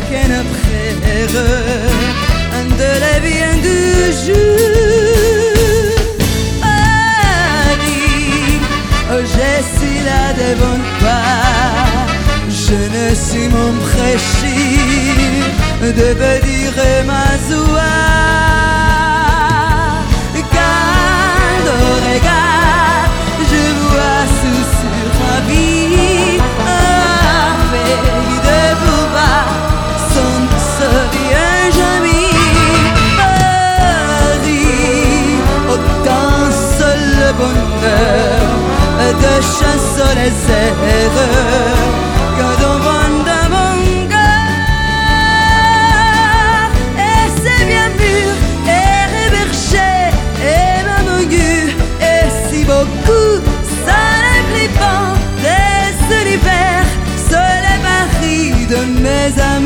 a qu'un après de la vie un du jour. Paris, oh, je suis là devant toi, je ne suis mon prêchir de dire ma C'est heureux Quand on vend un bon cœur, et c'est bien vu, et réperché, et même vu, et si beaucoup ne le plient pas, dès ce hiver, se les pari de mes amis?